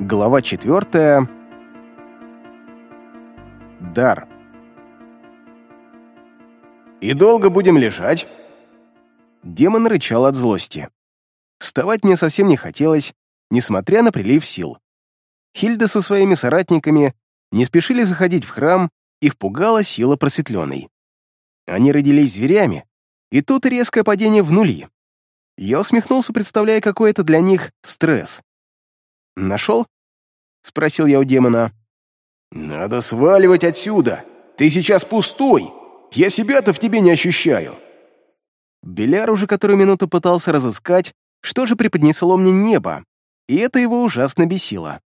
Глава четвертая. Дар. «И долго будем лежать?» Демон рычал от злости. Вставать мне совсем не хотелось, несмотря на прилив сил. Хильда со своими соратниками не спешили заходить в храм, их пугала сила просветленной. Они родились зверями, и тут резкое падение в нули. Я усмехнулся, представляя, какой это для них стресс. «Нашел?» — спросил я у демона. «Надо сваливать отсюда! Ты сейчас пустой! Я себя-то в тебе не ощущаю!» Беляр уже которую минуту пытался разыскать, что же преподнесло мне небо, и это его ужасно бесило.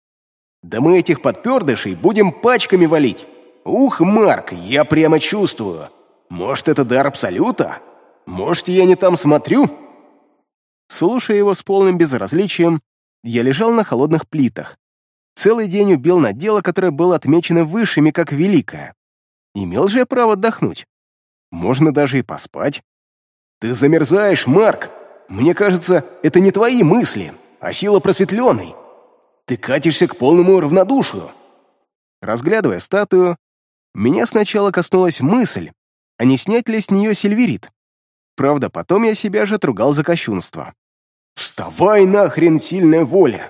«Да мы этих подпердышей будем пачками валить! Ух, Марк, я прямо чувствую! Может, это дар Абсолюта? Может, я не там смотрю?» Слушая его с полным безразличием, я лежал на холодных плитах. Целый день убил на дело, которое было отмечено высшими как великое. Имел же я право отдохнуть. Можно даже и поспать. «Ты замерзаешь, Марк! Мне кажется, это не твои мысли, а сила просветленной. Ты катишься к полному равнодушию». Разглядывая статую, меня сначала коснулась мысль, а не снять ли с нее сильверит. Правда, потом я себя же отругал за кощунство. «Вставай нахрен, сильная воля!»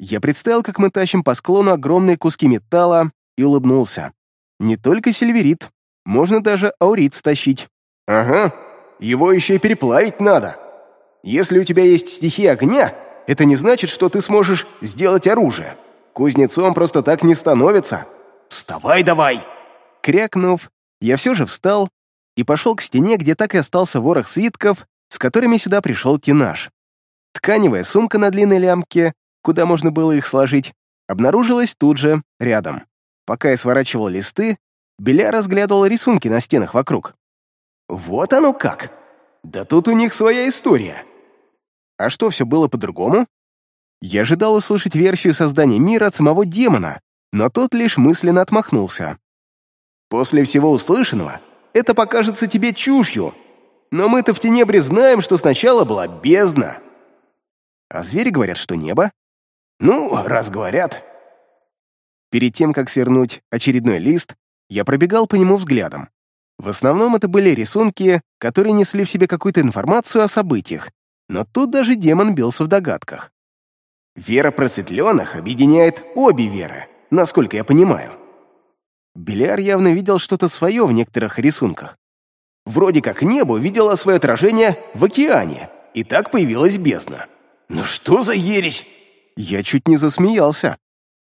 Я представил, как мы тащим по склону огромные куски металла и улыбнулся. Не только сильверит, можно даже аурит стащить. «Ага, его еще и переплавить надо. Если у тебя есть стихия огня, это не значит, что ты сможешь сделать оружие. Кузнецом просто так не становится. Вставай давай!» Крякнув, я все же встал и пошел к стене, где так и остался ворох свитков, с которыми сюда пришел Кинаш. Тканевая сумка на длинной лямке, куда можно было их сложить, обнаружилась тут же, рядом. Пока я сворачивал листы, Беля разглядывал рисунки на стенах вокруг. «Вот оно как! Да тут у них своя история!» А что, все было по-другому? Я ожидал услышать версию создания мира от самого демона, но тот лишь мысленно отмахнулся. «После всего услышанного это покажется тебе чушью, но мы-то в Тенебре знаем, что сначала была бездна». А звери говорят, что небо. Ну, раз говорят. Перед тем, как свернуть очередной лист, я пробегал по нему взглядом. В основном это были рисунки, которые несли в себе какую-то информацию о событиях, но тут даже демон бился в догадках. Вера просветленных объединяет обе веры, насколько я понимаю. Беляр явно видел что-то свое в некоторых рисунках. Вроде как небо видело свое отражение в океане, и так появилась бездна. Ну что за ересь? Я чуть не засмеялся.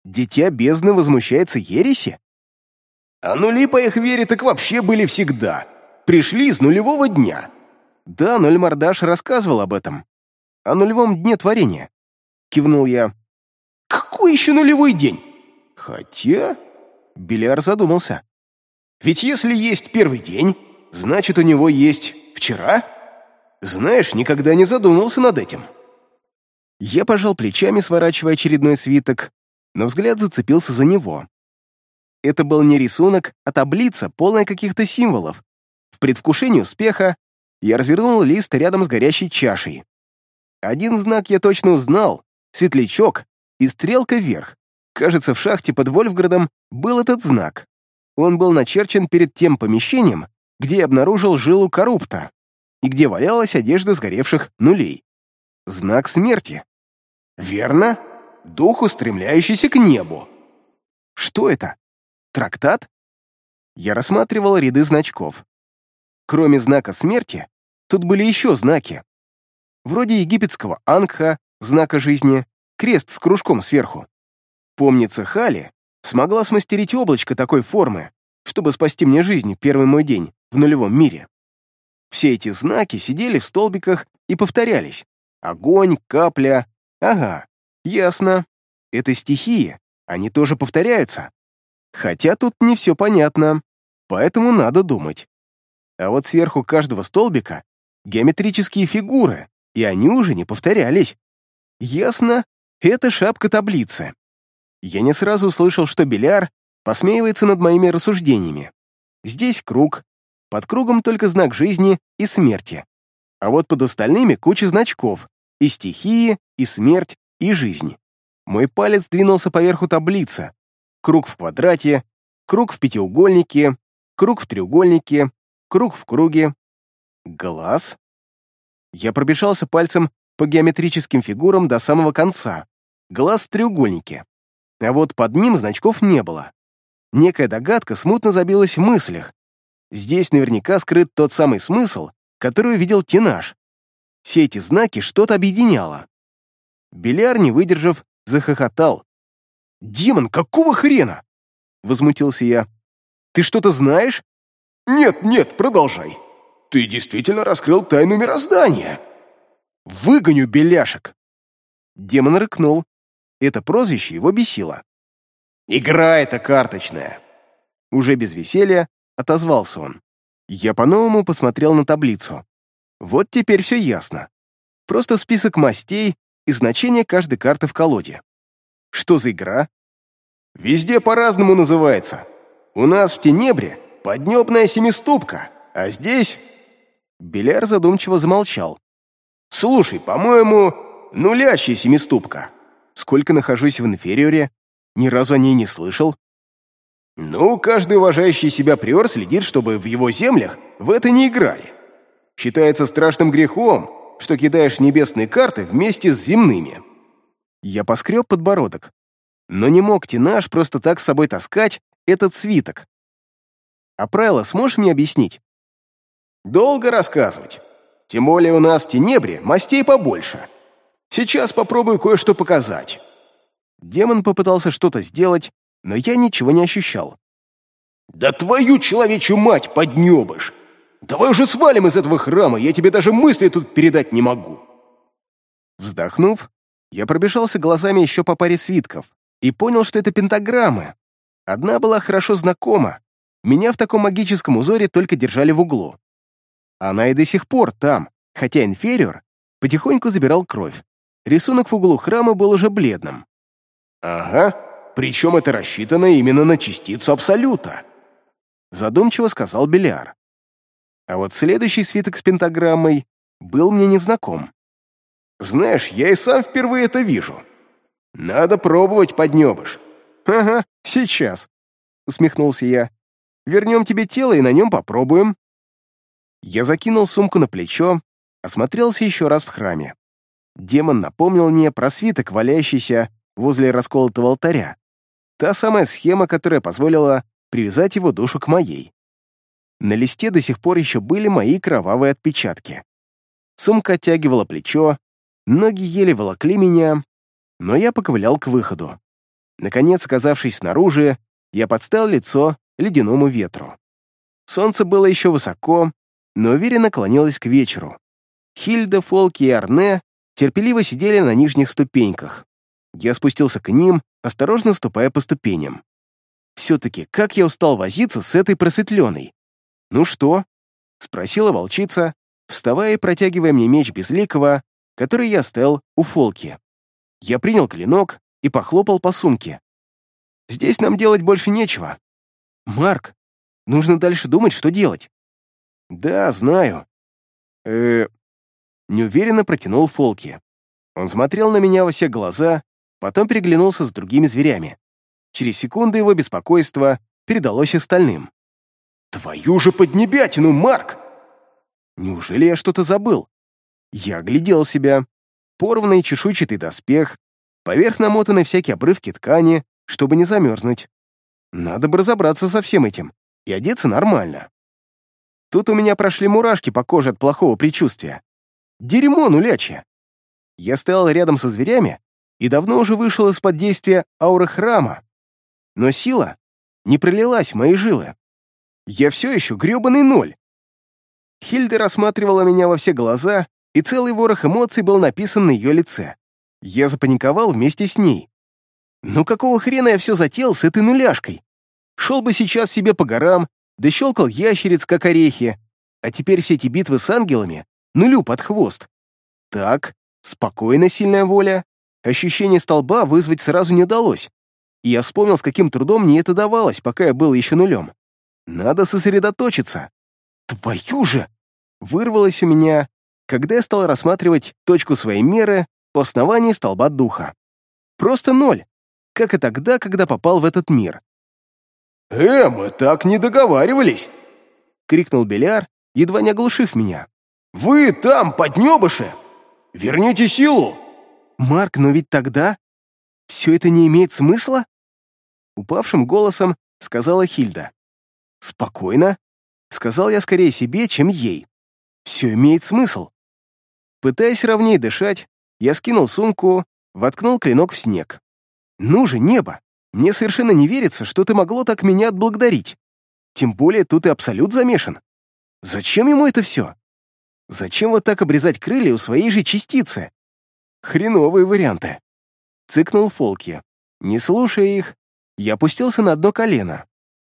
Дитя бездны возмущается ереси? А нули по их вере так вообще были всегда. Пришли с нулевого дня. Да, Нуль Мордаш рассказывал об этом. О нулевом дне творения. Кивнул я. Какой еще нулевой день? Хотя... Беляр задумался. Ведь если есть первый день, значит, у него есть вчера? Знаешь, никогда не задумывался над этим. Я пожал плечами, сворачивая очередной свиток, но взгляд зацепился за него. Это был не рисунок, а таблица, полная каких-то символов. В предвкушении успеха я развернул лист рядом с горящей чашей. Один знак я точно узнал — светлячок и стрелка вверх. Кажется, в шахте под Вольфградом был этот знак. Он был начерчен перед тем помещением, где я обнаружил жилу коррупта и где валялась одежда сгоревших нулей. Знак смерти. Верно? Дух, устремляющийся к небу. Что это? Трактат? Я рассматривал ряды значков. Кроме знака смерти, тут были еще знаки. Вроде египетского ангха, знака жизни, крест с кружком сверху. Помнится, Хали смогла смастерить облачко такой формы, чтобы спасти мне жизнь в первый мой день в нулевом мире. Все эти знаки сидели в столбиках и повторялись. Огонь, капля, Ага, ясно. Это стихии, они тоже повторяются. Хотя тут не все понятно, поэтому надо думать. А вот сверху каждого столбика геометрические фигуры, и они уже не повторялись. Ясно, это шапка таблицы. Я не сразу услышал, что Беляр посмеивается над моими рассуждениями. Здесь круг, под кругом только знак жизни и смерти. А вот под остальными куча значков, и стихии, и смерть, и жизнь. Мой палец двинулся поверху таблицы. Круг в квадрате, круг в пятиугольнике, круг в треугольнике, круг в круге. Глаз. Я пробежался пальцем по геометрическим фигурам до самого конца. Глаз в треугольнике. А вот под ним значков не было. Некая догадка смутно забилась в мыслях. Здесь наверняка скрыт тот самый смысл, который увидел Тинаш. Все эти знаки что-то объединяло. Беляр, не выдержав, захохотал. «Демон, какого хрена?» — возмутился я. «Ты что-то знаешь?» «Нет, нет, продолжай. Ты действительно раскрыл тайну мироздания». «Выгоню беляшек!» Демон рыкнул. Это прозвище его бесило. «Игра эта карточная!» Уже без веселья отозвался он. Я по-новому посмотрел на таблицу. Вот теперь все ясно. Просто список мастей и значение каждой карты в колоде. Что за игра? Везде по-разному называется. У нас в Тенебре поднебная семиступка, а здесь... Беляр задумчиво замолчал. Слушай, по-моему, нулящая семиступка. Сколько нахожусь в инфериоре, ни разу о ней не слышал. Ну, каждый уважающий себя приор следит, чтобы в его землях в это не играли. Считается страшным грехом, что кидаешь небесные карты вместе с земными. Я поскреб подбородок, но не мог Тинаш просто так с собой таскать этот свиток. А правила сможешь мне объяснить? Долго рассказывать. Тем более у нас в Тенебре мастей побольше. Сейчас попробую кое-что показать. Демон попытался что-то сделать, но я ничего не ощущал. «Да твою человечью мать поднебышь! Давай уже свалим из этого храма, я тебе даже мысли тут передать не могу!» Вздохнув, я пробежался глазами еще по паре свитков и понял, что это пентаграммы. Одна была хорошо знакома, меня в таком магическом узоре только держали в углу. Она и до сих пор там, хотя инфериор потихоньку забирал кровь. Рисунок в углу храма был уже бледным. «Ага, причем это рассчитано именно на частицу Абсолюта», задумчиво сказал Беляр. А вот следующий свиток с пентаграммой был мне незнаком. «Знаешь, я и сам впервые это вижу. Надо пробовать, поднебыш». «Ага, сейчас», — усмехнулся я. «Вернем тебе тело и на нем попробуем». Я закинул сумку на плечо, осмотрелся еще раз в храме. Демон напомнил мне про свиток, валяющийся возле расколотого алтаря. Та самая схема, которая позволила привязать его душу к моей. На листе до сих пор еще были мои кровавые отпечатки. Сумка оттягивала плечо, ноги еле волокли меня, но я поковылял к выходу. Наконец, оказавшись снаружи, я подставил лицо ледяному ветру. Солнце было еще высоко, но уверенно клонилось к вечеру. Хильда, Фолки и Арне терпеливо сидели на нижних ступеньках. Я спустился к ним, осторожно ступая по ступеням. Все-таки как я устал возиться с этой просветленной. «Ну что?» — спросила волчица, вставая и протягивая мне меч Безликого, который я оставил у Фолки. Я принял клинок и похлопал по сумке. «Здесь нам делать больше нечего. Марк, нужно дальше думать, что делать». «Да, знаю». «Э-э...» Неуверенно протянул Фолки. Он смотрел на меня во все глаза, потом переглянулся с другими зверями. Через секунду его беспокойство передалось остальным. «Твою же поднебятину, Марк!» Неужели я что-то забыл? Я оглядел себя. Порванный чешуйчатый доспех, поверх намотаны всякие обрывки ткани, чтобы не замерзнуть. Надо бы разобраться со всем этим и одеться нормально. Тут у меня прошли мурашки по коже от плохого предчувствия. Дерьмо нулячье. Я стоял рядом со зверями и давно уже вышел из-под действия ауры храма. Но сила не пролилась в мои жилы. Я все еще гребаный ноль. Хильда рассматривала меня во все глаза, и целый ворох эмоций был написан на ее лице. Я запаниковал вместе с ней. Ну какого хрена я все затеял с этой нуляшкой? Шел бы сейчас себе по горам, да щелкал ящериц, как орехи, а теперь все эти битвы с ангелами нулю под хвост. Так, спокойно, сильная воля, Ощущение столба вызвать сразу не удалось, и я вспомнил, с каким трудом мне это давалось, пока я был еще нулем. Надо сосредоточиться. Твою же! Вырвалось у меня, когда я стал рассматривать точку своей меры по основанию столба духа. Просто ноль, как и тогда, когда попал в этот мир. «Э, мы так не договаривались!» — крикнул Беляр, едва не оглушив меня. «Вы там, поднебыши! Верните силу!» «Марк, но ведь тогда все это не имеет смысла?» Упавшим голосом сказала Хильда. «Спокойно», — сказал я скорее себе, чем ей. «Все имеет смысл». Пытаясь ровнее дышать, я скинул сумку, воткнул клинок в снег. «Ну же, небо! Мне совершенно не верится, что ты могло так меня отблагодарить. Тем более тут и Абсолют замешан. Зачем ему это все? Зачем вот так обрезать крылья у своей же частицы? Хреновые варианты. Цыкнул Фолки. Не слушая их, я опустился на одно колено,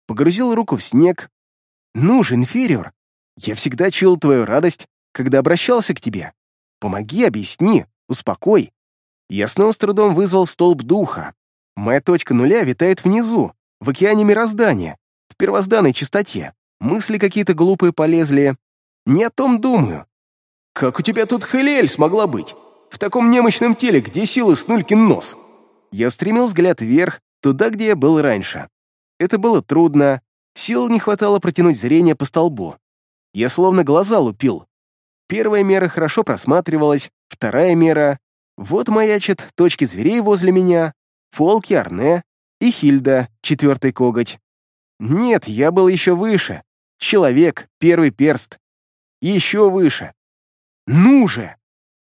погрузил руку в снег. «Ну же, инфериор, я всегда чуял твою радость, когда обращался к тебе. Помоги, объясни, успокой». Я снова с трудом вызвал столб духа. Моя точка нуля витает внизу, в океане мироздания, в первозданной чистоте. Мысли какие-то глупые полезли. Не о том думаю. «Как у тебя тут Хелиэль смогла быть? В таком немощном теле, где силы снулькин нос?» Я стремил взгляд вверх, туда, где я был раньше. Это было трудно, сил не хватало протянуть зрение по столбу. Я словно глаза лупил. Первая мера хорошо просматривалась, вторая мера... Вот маячат точки зверей возле меня, Фолки, Арне и Хильда, четвертый коготь. Нет, я был еще выше. Человек, первый перст. Еще выше. Ну же!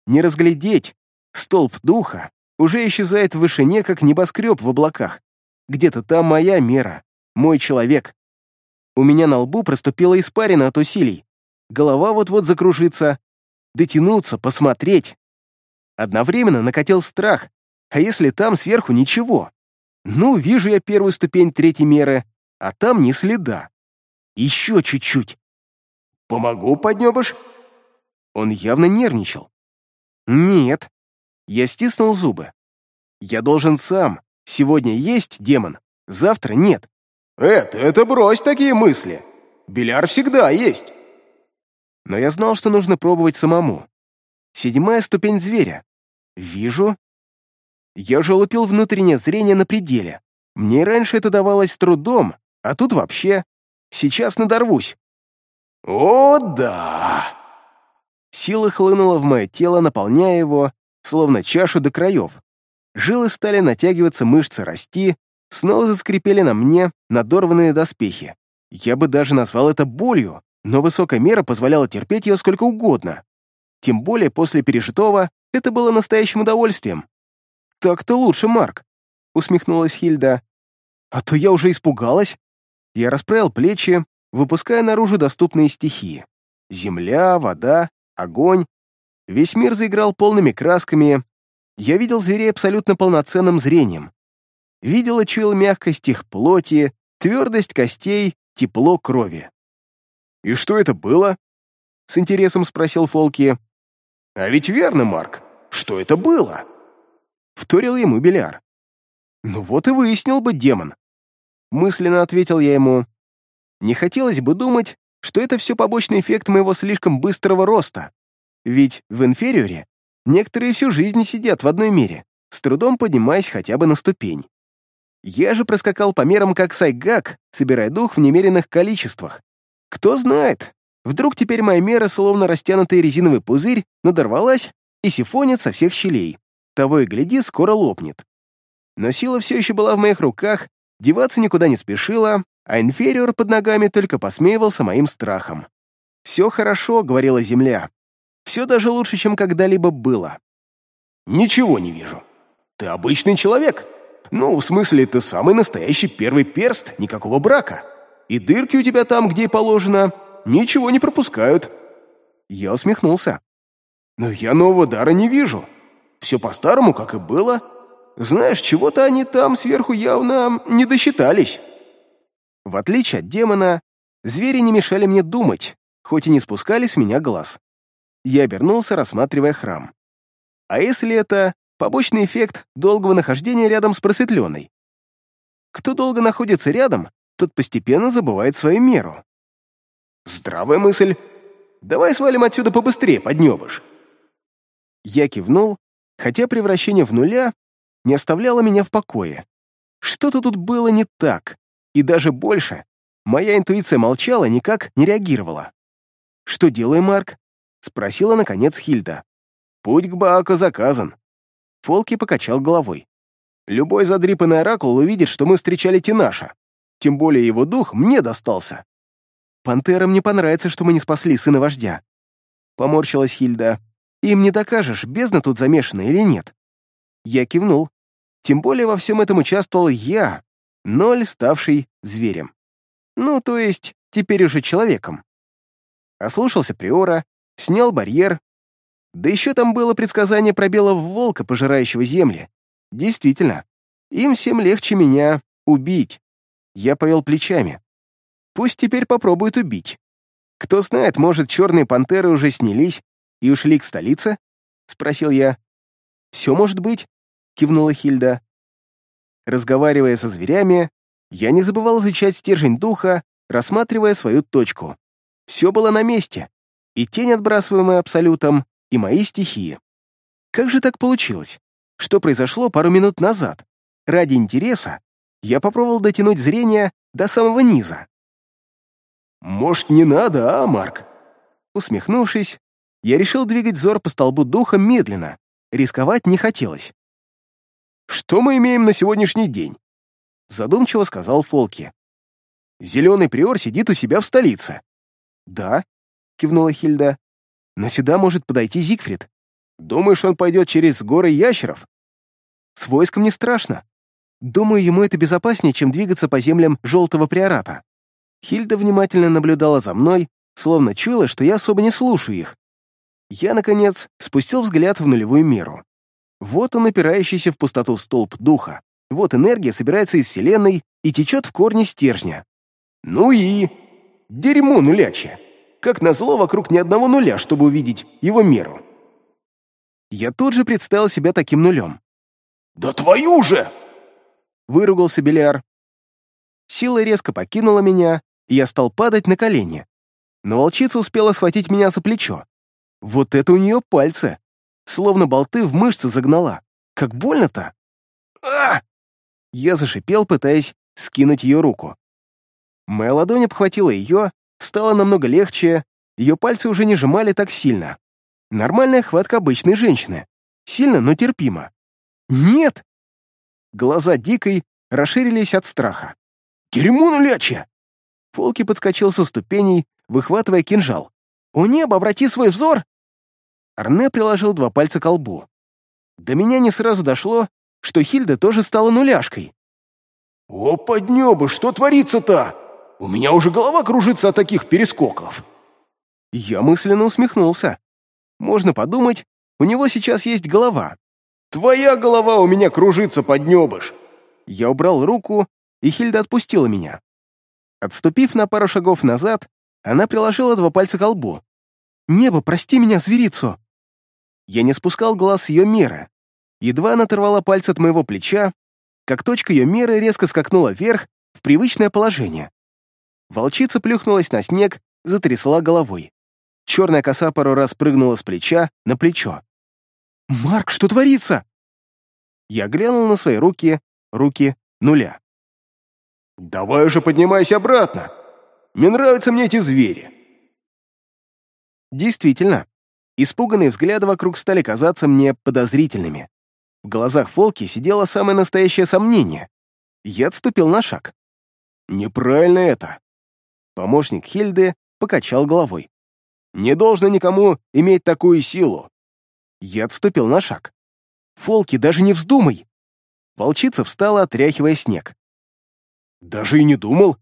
Не разглядеть. Столб духа уже исчезает в вышине, как небоскреб в облаках. Где-то там моя мера, мой человек. У меня на лбу проступила испарина от усилий. Голова вот-вот закружится. Дотянуться, посмотреть. Одновременно накатил страх. А если там сверху ничего? Ну, вижу я первую ступень третьей меры, а там ни следа. Еще чуть-чуть. «Помогу, поднебыш?» Он явно нервничал. «Нет». Я стиснул зубы. «Я должен сам. Сегодня есть демон, завтра нет». «Это, это брось такие мысли. Беляр всегда есть». Но я знал, что нужно пробовать самому. Седьмая ступень зверя. Вижу. Я же лупил внутреннее зрение на пределе. Мне раньше это давалось с трудом, а тут вообще. Сейчас надорвусь. «О, да!» Сила хлынула в мое тело, наполняя его, словно чашу до краев. Жилы стали натягиваться, мышцы расти, снова заскрипели на мне надорванные доспехи. Я бы даже назвал это болью, но высокая мера позволяла терпеть ее сколько угодно. Тем более после пережитого это было настоящим удовольствием. «Так-то лучше, Марк», — усмехнулась Хильда. «А то я уже испугалась». Я расправил плечи, выпуская наружу доступные стихии. Земля, вода, огонь. Весь мир заиграл полными красками. Я видел зверей абсолютно полноценным зрением. Видел и чуял мягкость их плоти, твердость костей, тепло крови. «И что это было?» — с интересом спросил Фолки. «А ведь верно, Марк. Что это было?» Вторил ему Беляр. «Ну вот и выяснил бы демон». Мысленно ответил я ему. Не хотелось бы думать, что это все побочный эффект моего слишком быстрого роста. Ведь в инфериоре некоторые всю жизнь сидят в одной мере, с трудом поднимаясь хотя бы на ступень. Я же проскакал по мерам как сайгак, собирая дух в немеренных количествах. Кто знает, вдруг теперь моя мера, словно растянутый резиновый пузырь, надорвалась и сифонит со всех щелей. Того и гляди, скоро лопнет. Но сила все еще была в моих руках, деваться никуда не спешила, а инфериор под ногами только посмеивался моим страхом. «Все хорошо», — говорила Земля. «Все даже лучше, чем когда-либо было». «Ничего не вижу. Ты обычный человек. Ну, в смысле, ты самый настоящий первый перст, никакого брака. И дырки у тебя там, где положено, ничего не пропускают». Я усмехнулся. «Но я нового дара не вижу. Все по-старому, как и было. Знаешь, чего-то они там сверху явно не досчитались». В отличие от демона, звери не мешали мне думать, хоть и не спускали с меня глаз. Я обернулся, рассматривая храм. А если это побочный эффект долгого нахождения рядом с просветленной? Кто долго находится рядом, тот постепенно забывает свою меру. Здравая мысль. Давай свалим отсюда побыстрее, поднебыш. Я кивнул, хотя превращение в нуля не оставляла меня в покое. Что-то тут было не так, и даже больше. Моя интуиция молчала, никак не реагировала. «Что делаем, Марк?» — спросила, наконец, Хильда. «Путь к Бааку заказан». Фолки покачал головой. «Любой задрипанный оракул увидит, что мы встречали Тинаша. Тем более его дух мне достался. Пантерам не понравится, что мы не спасли сына вождя. Поморщилась Хильда. Им не докажешь, бездна тут замешана или нет. Я кивнул. Тем более во всем этом участвовал я, ноль ставший зверем. Ну, то есть, теперь уже человеком. Ослушался Приора, снял барьер. Да еще там было предсказание про белого волка, пожирающего земли. Действительно, им всем легче меня убить. Я повел плечами. Пусть теперь попробуют убить. Кто знает, может, черные пантеры уже снялись и ушли к столице? Спросил я. Все может быть, кивнула Хильда. Разговаривая со зверями, я не забывал изучать стержень духа, рассматривая свою точку. Все было на месте. И тень, отбрасываемая абсолютом, и мои стихии. Как же так получилось? Что произошло пару минут назад? Ради интереса я попробовал дотянуть зрение до самого низа. «Может, не надо, а, Марк?» Усмехнувшись, я решил двигать взор по столбу духа медленно, рисковать не хотелось. «Что мы имеем на сегодняшний день?» Задумчиво сказал Фолки. «Зеленый приор сидит у себя в столице». «Да», — кивнула Хильда, «но сюда может подойти Зигфрид. Думаешь, он пойдет через горы ящеров?» «С войском не страшно. Думаю, ему это безопаснее, чем двигаться по землям Желтого Приората. Хильда внимательно наблюдала за мной, словно чуяла, что я особо не слушаю их. Я, наконец, спустил взгляд в нулевую меру. Вот он, опирающийся в пустоту столб духа. Вот энергия собирается из Вселенной и течет в корне стержня. Ну и... Дерьмо нулячье. Как назло, вокруг ни одного нуля, чтобы увидеть его меру. Я тут же представил себя таким нулем. «Да твою же!» выругался Беляр. Сила резко покинула меня, и я стал падать на колени. Но волчица успела схватить меня за плечо. Вот это у нее пальцы. Словно болты в мышцы загнала. Как больно-то! а Я зашипел, пытаясь скинуть ее руку. Моя ладонь обхватила ее, стало намного легче, ее пальцы уже не сжимали так сильно. Нормальная хватка обычной женщины. Сильно, но терпимо. «Нет!» Глаза дикой расширились от страха. «Дерьмо нулячье!» Фолки подскочил со ступеней, выхватывая кинжал. «У неба, обрати свой взор!» Арне приложил два пальца к лбу. До меня не сразу дошло, что Хильда тоже стала нуляшкой. «О, поднебы, что творится-то? У меня уже голова кружится от таких перескоков!» Я мысленно усмехнулся. Можно подумать, у него сейчас есть голова, Твоя голова у меня кружится, поднебыш!» Я убрал руку, и Хильда отпустила меня. Отступив на пару шагов назад, она приложила два пальца к лбу. «Небо, прости меня, зверицу!» Я не спускал глаз с ее меры. Едва она оторвала пальцы от моего плеча, как точка ее меры резко скакнула вверх в привычное положение. Волчица плюхнулась на снег, затрясла головой. Черная коса пару раз прыгнула с плеча на плечо. «Марк, что творится?» Я глянул на свои руки, руки нуля. «Давай уже поднимайся обратно! Мне нравятся мне эти звери!» Действительно, испуганные взгляды вокруг стали казаться мне подозрительными. В глазах Фолки сидело самое настоящее сомнение. Я отступил на шаг. «Неправильно это!» Помощник Хильды покачал головой. «Не должно никому иметь такую силу. Я отступил на шаг. «Фолки, даже не вздумай!» Волчица встала, отряхивая снег. «Даже и не думал.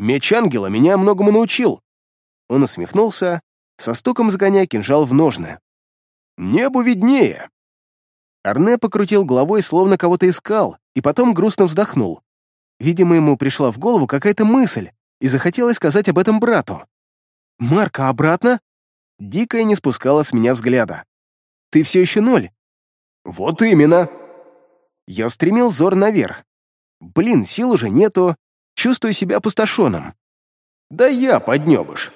Меч ангела меня многому научил». Он усмехнулся, со стуком загоняя кинжал в ножны. «Небу виднее!» Арне покрутил головой, словно кого-то искал, и потом грустно вздохнул. Видимо, ему пришла в голову какая-то мысль, и захотелось сказать об этом брату. «Марка, обратно?» Дикая не спускала с меня взгляда. Ты все еще ноль». «Вот именно». Я устремил взор наверх. Блин, сил уже нету, чувствую себя опустошенным. «Да я поднебыш».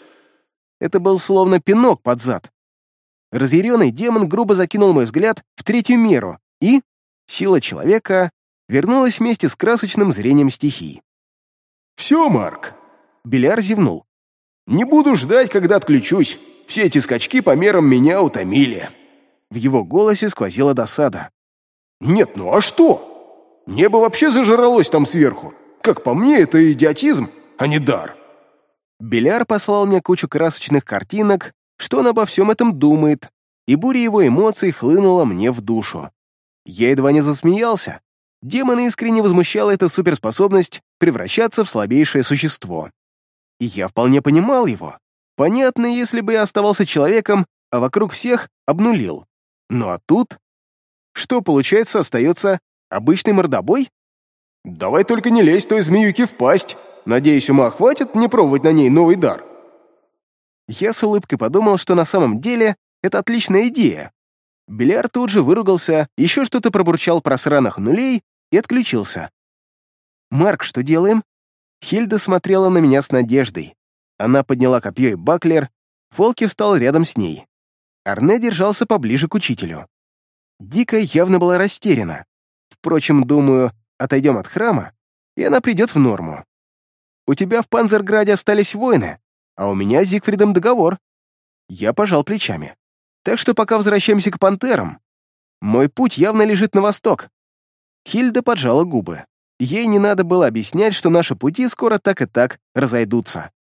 Это был словно пинок под зад. Разъяренный демон грубо закинул мой взгляд в третью меру и Сила человека вернулась вместе с красочным зрением стихий. «Все, Марк!» Беляр зевнул. «Не буду ждать, когда отключусь. Все эти скачки по мерам меня утомили». В его голосе сквозила досада. «Нет, ну а что? Небо вообще зажралось там сверху. Как по мне, это идиотизм, а не дар». Беляр послал мне кучу красочных картинок, что он обо всем этом думает, и буря его эмоций хлынула мне в душу. Я едва не засмеялся. Демона искренне возмущала эта суперспособность превращаться в слабейшее существо. И я вполне понимал его. Понятно, если бы я оставался человеком, а вокруг всех обнулил. Ну а тут... Что, получается, остается обычный мордобой? Давай только не лезь той змеюке в пасть. Надеюсь, ума хватит не пробовать на ней новый дар. Я с улыбкой подумал, что на самом деле это отличная идея. Беляр тут же выругался, еще что-то пробурчал про сраных нулей и отключился. «Марк, что делаем?» Хильда смотрела на меня с надеждой. Она подняла копье и баклер, Фолки встал рядом с ней. Арне держался поближе к учителю. Дика явно была растеряна. Впрочем, думаю, отойдем от храма, и она придет в норму. У тебя в Панзерграде остались воины, а у меня с Зигфридом договор. Я пожал плечами. Так что пока возвращаемся к пантерам. Мой путь явно лежит на восток. Хильда поджала губы. Ей не надо было объяснять, что наши пути скоро так и так разойдутся.